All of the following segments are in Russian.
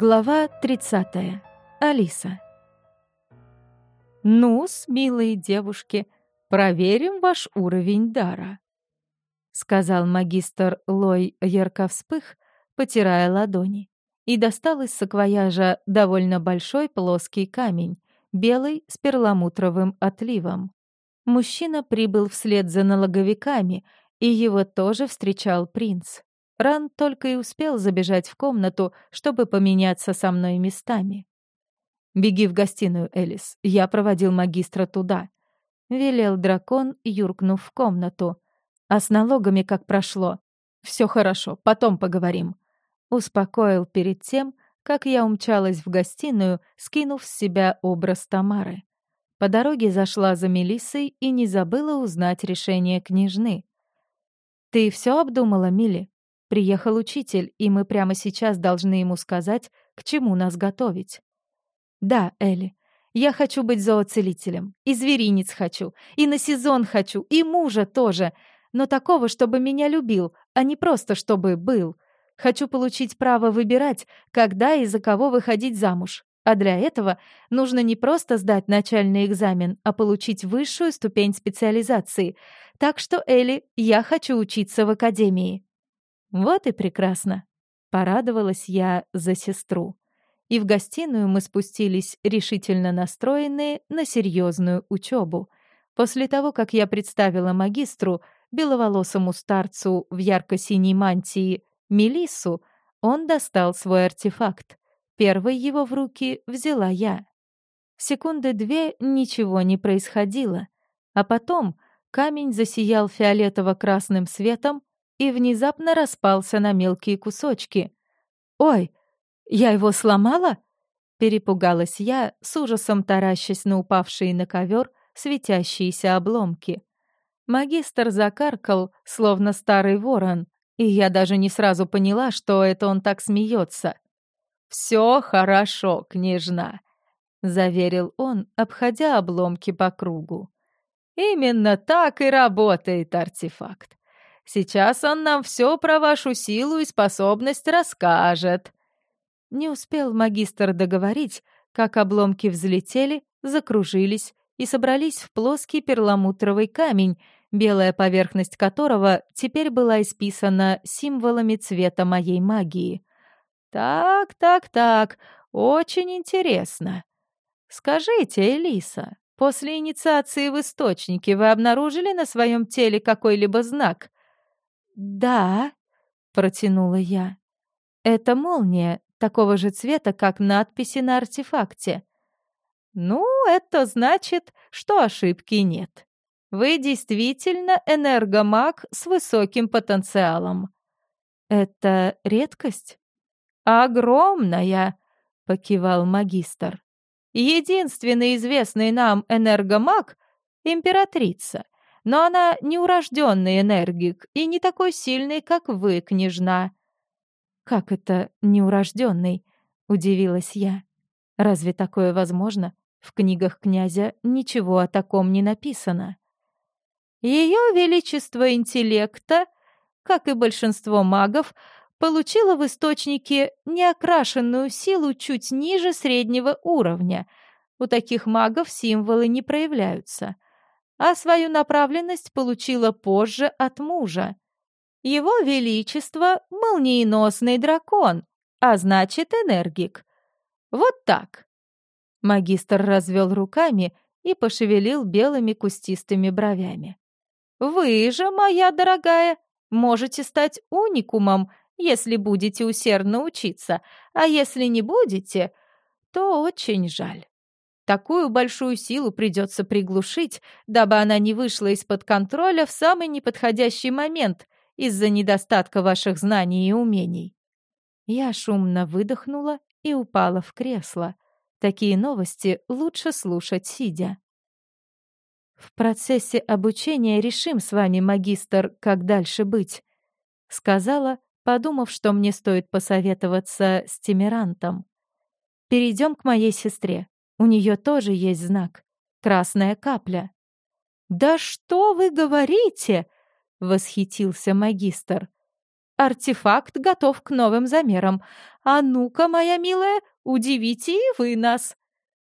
Глава 30. Алиса. «Ну-с, милые девушки, проверим ваш уровень дара», — сказал магистр Лой Ярковспых, потирая ладони, и достал из саквояжа довольно большой плоский камень, белый с перламутровым отливом. Мужчина прибыл вслед за налоговиками, и его тоже встречал принц. Ран только и успел забежать в комнату, чтобы поменяться со мной местами. «Беги в гостиную, Элис. Я проводил магистра туда», — велел дракон, юркнув в комнату. «А с налогами как прошло?» «Все хорошо, потом поговорим», — успокоил перед тем, как я умчалась в гостиную, скинув с себя образ Тамары. По дороге зашла за Мелиссой и не забыла узнать решение княжны. «Ты все обдумала, Мили?» Приехал учитель, и мы прямо сейчас должны ему сказать, к чему нас готовить. Да, Элли, я хочу быть зооцелителем. И зверинец хочу, и на сезон хочу, и мужа тоже. Но такого, чтобы меня любил, а не просто чтобы был. Хочу получить право выбирать, когда и за кого выходить замуж. А для этого нужно не просто сдать начальный экзамен, а получить высшую ступень специализации. Так что, Элли, я хочу учиться в академии. Вот и прекрасно. Порадовалась я за сестру. И в гостиную мы спустились, решительно настроенные на серьезную учебу. После того, как я представила магистру, беловолосому старцу в ярко-синей мантии, Мелиссу, он достал свой артефакт. Первый его в руки взяла я. Секунды две ничего не происходило. А потом камень засиял фиолетово-красным светом, и внезапно распался на мелкие кусочки. «Ой, я его сломала?» Перепугалась я, с ужасом таращась на упавшие на ковер светящиеся обломки. Магистр закаркал, словно старый ворон, и я даже не сразу поняла, что это он так смеется. «Все хорошо, княжна», — заверил он, обходя обломки по кругу. «Именно так и работает артефакт. Сейчас он нам все про вашу силу и способность расскажет». Не успел магистр договорить, как обломки взлетели, закружились и собрались в плоский перламутровый камень, белая поверхность которого теперь была исписана символами цвета моей магии. «Так, так, так, очень интересно. Скажите, Элиса, после инициации в Источнике вы обнаружили на своем теле какой-либо знак?» «Да», — протянула я. «Это молния, такого же цвета, как надписи на артефакте». «Ну, это значит, что ошибки нет. Вы действительно энергомаг с высоким потенциалом». «Это редкость?» «Огромная», — покивал магистр. «Единственный известный нам энергомаг — императрица — но она неурожденный энергик и не такой сильный, как вы, княжна». «Как это неурожденный?» — удивилась я. «Разве такое возможно? В книгах князя ничего о таком не написано». Ее величество интеллекта, как и большинство магов, получила в источнике неокрашенную силу чуть ниже среднего уровня. У таких магов символы не проявляются — а свою направленность получила позже от мужа. Его Величество — молниеносный дракон, а значит, энергик. Вот так. Магистр развел руками и пошевелил белыми кустистыми бровями. «Вы же, моя дорогая, можете стать уникумом, если будете усердно учиться, а если не будете, то очень жаль». Такую большую силу придется приглушить, дабы она не вышла из-под контроля в самый неподходящий момент из-за недостатка ваших знаний и умений. Я шумно выдохнула и упала в кресло. Такие новости лучше слушать сидя. В процессе обучения решим с вами, магистр, как дальше быть, сказала, подумав, что мне стоит посоветоваться с Тимирантом. Перейдем к моей сестре. У нее тоже есть знак — красная капля. «Да что вы говорите?» — восхитился магистр. артефакт готов к новым замерам. А ну-ка, моя милая, удивите и вы нас!»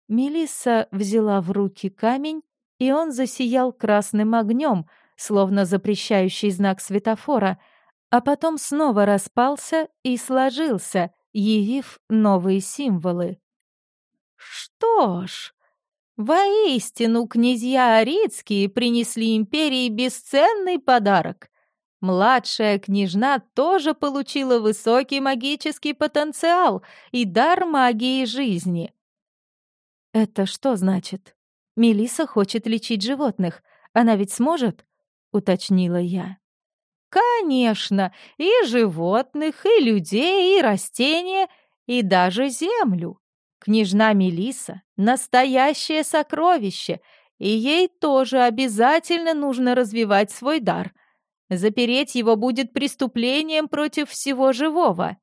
Мелисса взяла в руки камень, и он засиял красным огнем, словно запрещающий знак светофора, а потом снова распался и сложился, явив новые символы. «Что ж, воистину князья Арицкие принесли империи бесценный подарок. Младшая княжна тоже получила высокий магический потенциал и дар магии жизни. Это что значит? Мелиса хочет лечить животных. Она ведь сможет? уточнила я. Конечно, и животных, и людей, и растения, и даже землю. Княжна Мелиса настоящее сокровище, и ей тоже обязательно нужно развивать свой дар — Запереть его будет преступлением против всего живого.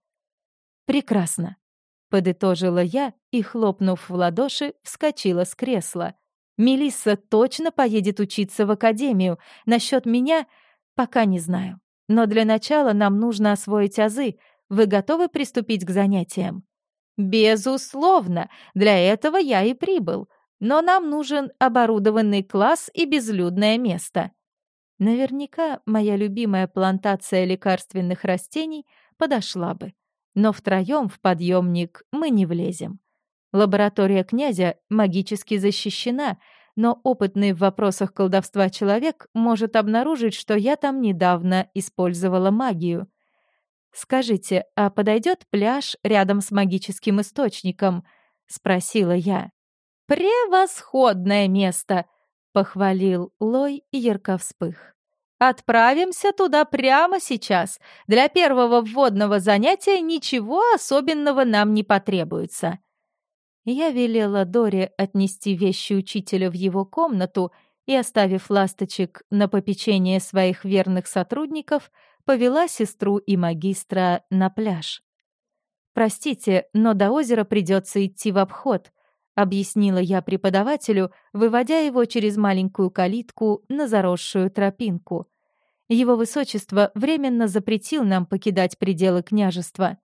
Прекрасно. Подытожила я и, хлопнув в ладоши, вскочила с кресла. Мелисса точно поедет учиться в академию. Насчет меня пока не знаю. Но для начала нам нужно освоить азы. Вы готовы приступить к занятиям? Безусловно, для этого я и прибыл. Но нам нужен оборудованный класс и безлюдное место. Наверняка моя любимая плантация лекарственных растений подошла бы. Но втроем в подъемник мы не влезем. Лаборатория князя магически защищена, но опытный в вопросах колдовства человек может обнаружить, что я там недавно использовала магию. «Скажите, а подойдет пляж рядом с магическим источником?» — спросила я. «Превосходное место!» — похвалил Лой и ярко вспых. «Отправимся туда прямо сейчас. Для первого вводного занятия ничего особенного нам не потребуется». Я велела Доре отнести вещи учителя в его комнату и, оставив ласточек на попечение своих верных сотрудников, повела сестру и магистра на пляж. «Простите, но до озера придется идти в обход», объяснила я преподавателю, выводя его через маленькую калитку на заросшую тропинку. Его высочество временно запретил нам покидать пределы княжества.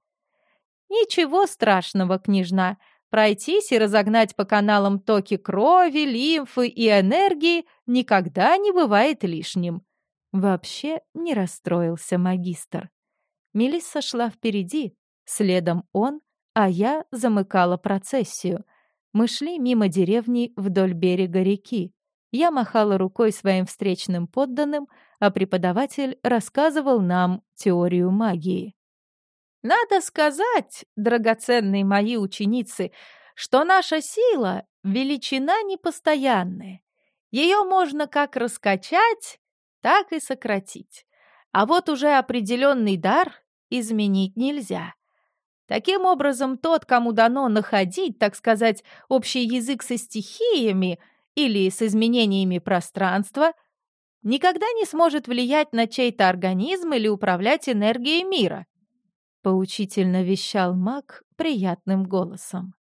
«Ничего страшного, княжна. Пройтись и разогнать по каналам токи крови, лимфы и энергии никогда не бывает лишним». Вообще не расстроился магистр. Мелисса шла впереди, следом он, а я замыкала процессию — мы шли мимо деревни вдоль берега реки. Я махала рукой своим встречным подданным, а преподаватель рассказывал нам теорию магии. «Надо сказать, драгоценные мои ученицы, что наша сила — величина непостоянная. Ее можно как раскачать, так и сократить. А вот уже определенный дар изменить нельзя. Таким образом, тот, кому дано находить, так сказать, общий язык со стихиями или с изменениями пространства, никогда не сможет влиять на чей-то организм или управлять энергией мира. Поучительно вещал маг приятным голосом.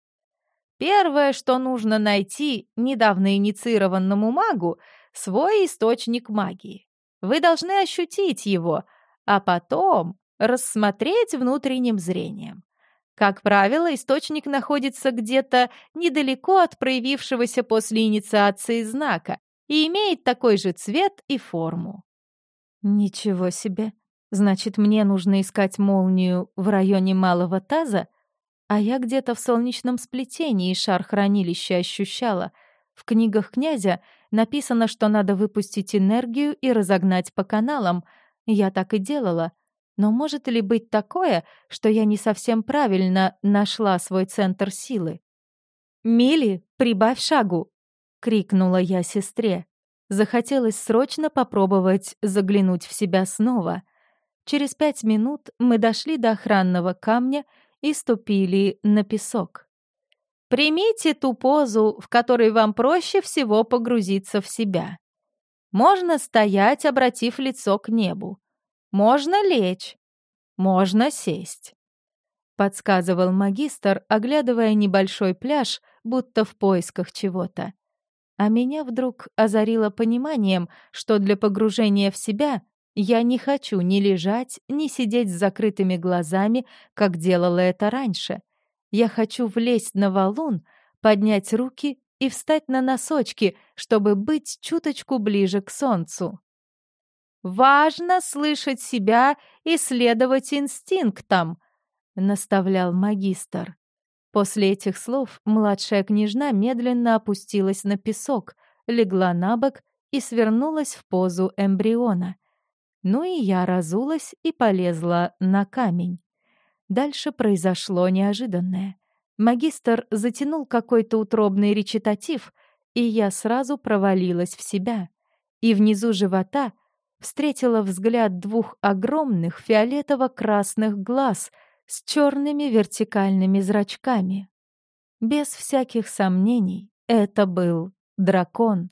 Первое, что нужно найти недавно инициированному магу, свой источник магии. Вы должны ощутить его, а потом рассмотреть внутренним зрением. Как правило, источник находится где-то недалеко от проявившегося после инициации знака и имеет такой же цвет и форму. Ничего себе. Значит, мне нужно искать молнию в районе малого таза, а я где-то в солнечном сплетении шар хранилища ощущала. В книгах князя написано, что надо выпустить энергию и разогнать по каналам. Я так и делала — но может ли быть такое, что я не совсем правильно нашла свой центр силы? «Мили, прибавь шагу!» — крикнула я сестре. Захотелось срочно попробовать заглянуть в себя снова. Через пять минут мы дошли до охранного камня и ступили на песок. Примите ту позу, в которой вам проще всего погрузиться в себя. Можно стоять, обратив лицо к небу. Можно лечь, можно сесть. Подсказывал магистр, оглядывая небольшой пляж, будто в поисках чего-то. А меня вдруг озарило пониманием, что для погружения в себя Я не хочу ни лежать, ни сидеть с закрытыми глазами, как делала это раньше. Я хочу влезть на валун, поднять руки и встать на носочки, чтобы быть чуточку ближе к солнцу. «Важно слышать себя и следовать инстинктам», — наставлял магистр. После этих слов младшая княжна медленно опустилась на песок, легла на бок и свернулась в позу эмбриона. Ну и я разулась и полезла на камень. Дальше произошло неожиданное. Магистр затянул какой-то утробный речитатив, и я сразу провалилась в себя. И внизу живота встретила взгляд двух огромных фиолетово-красных глаз с черными вертикальными зрачками. Без всяких сомнений, это был дракон.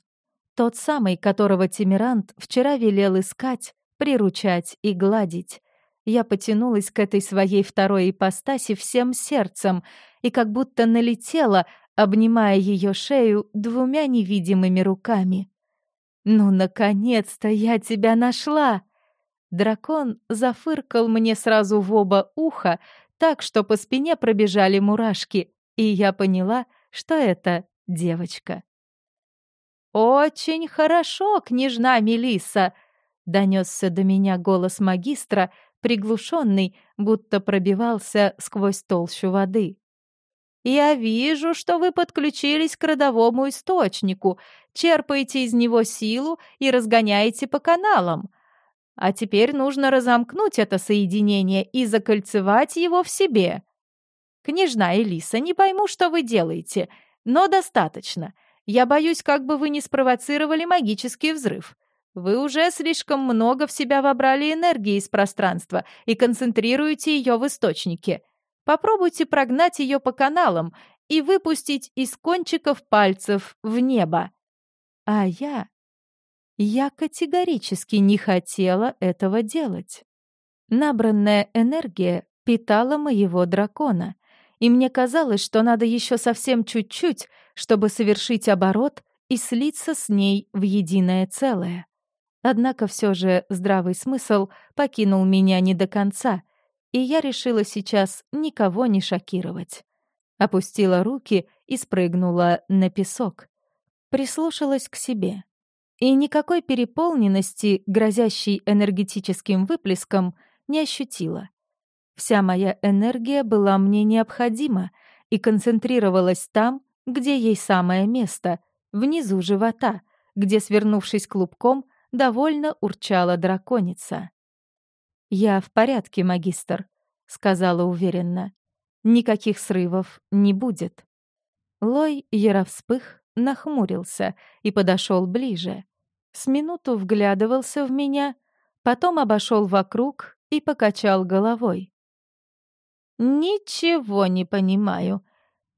Тот самый, которого Тимирант вчера велел искать, приручать и гладить. Я потянулась к этой своей второй ипостаси всем сердцем и как будто налетела, обнимая ее шею двумя невидимыми руками. «Ну, наконец-то я тебя нашла!» Дракон зафыркал мне сразу в оба уха, так что по спине пробежали мурашки, и я поняла, что это девочка. «Очень хорошо, княжна Мелисса!» Донесся до меня голос магистра, приглушенный, будто пробивался сквозь толщу воды. «Я вижу, что вы подключились к родовому источнику, черпаете из него силу и разгоняете по каналам. А теперь нужно разомкнуть это соединение и закольцевать его в себе. Княжна Элиса, не пойму, что вы делаете, но достаточно. Я боюсь, как бы вы не спровоцировали магический взрыв. Вы уже слишком много в себя вобрали энергии из пространства и концентрируете ее в источнике. Попробуйте прогнать ее по каналам и выпустить из кончиков пальцев в небо. А я... Я категорически не хотела этого делать. Набранная энергия питала моего дракона, и мне казалось, что надо еще совсем чуть-чуть, чтобы совершить оборот и слиться с ней в единое целое. Однако все же здравый смысл покинул меня не до конца, и я решила сейчас никого не шокировать. Опустила руки и спрыгнула на песок. Прислушалась к себе. И никакой переполненности, грозящей энергетическим выплеском, не ощутила. Вся моя энергия была мне необходима и концентрировалась там, где ей самое место, внизу живота, где, свернувшись клубком, довольно урчала драконица. «Я в порядке, магистр», — сказала уверенно. «Никаких срывов не будет». Лой Яровспых нахмурился и подошел ближе. С минуту вглядывался в меня, потом обошел вокруг и покачал головой. «Ничего не понимаю.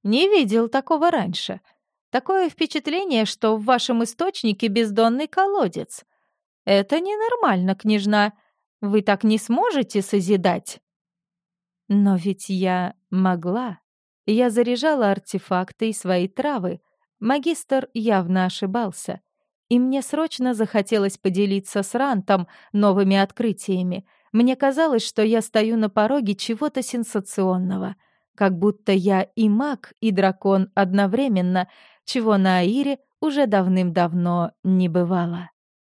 Не видел такого раньше. Такое впечатление, что в вашем источнике бездонный колодец. «Это ненормально, княжна. Вы так не сможете созидать». Но ведь я могла. Я заряжала артефакты и свои травы. Магистр явно ошибался. И мне срочно захотелось поделиться с Рантом новыми открытиями. Мне казалось, что я стою на пороге чего-то сенсационного. Как будто я и маг, и дракон одновременно, чего на Аире уже давным-давно не бывало.